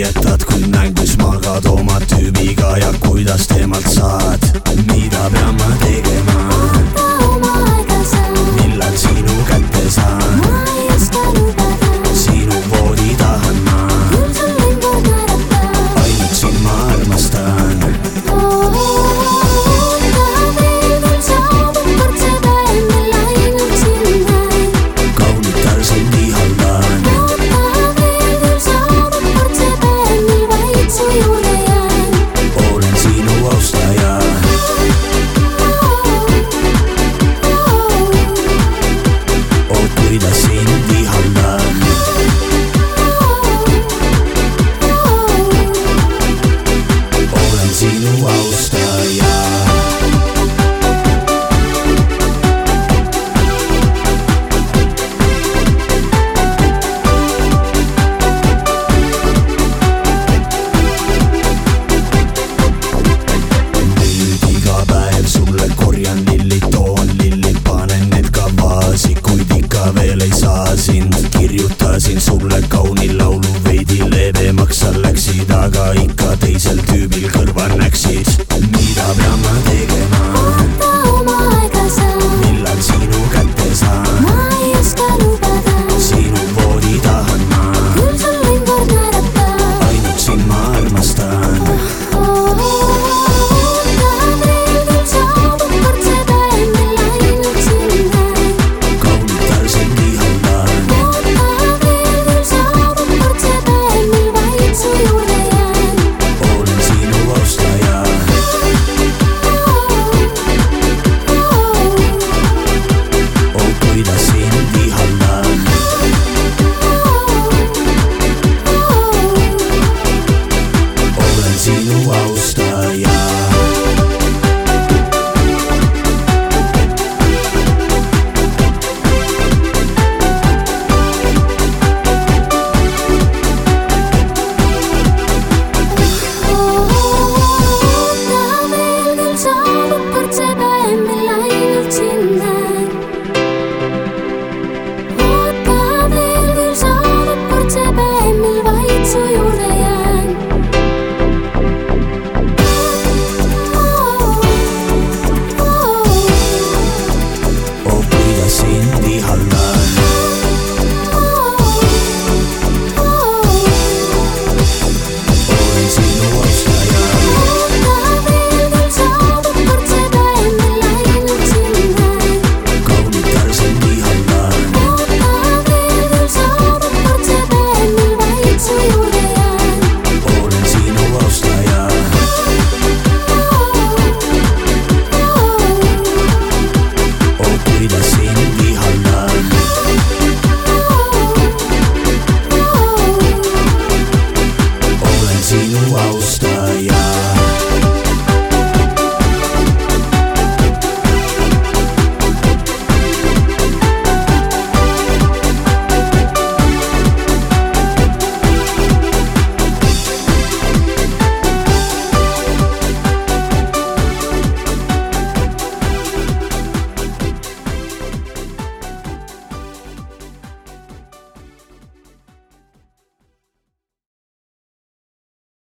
riietad, kui nägus magad oma tüübiga ja kuidas temalt saad, mida pean ma kirjutasin, kirjutasin sulle kauni laulu, veidi leebemaks sa läksid, aga ikka teisel teel. no All Star.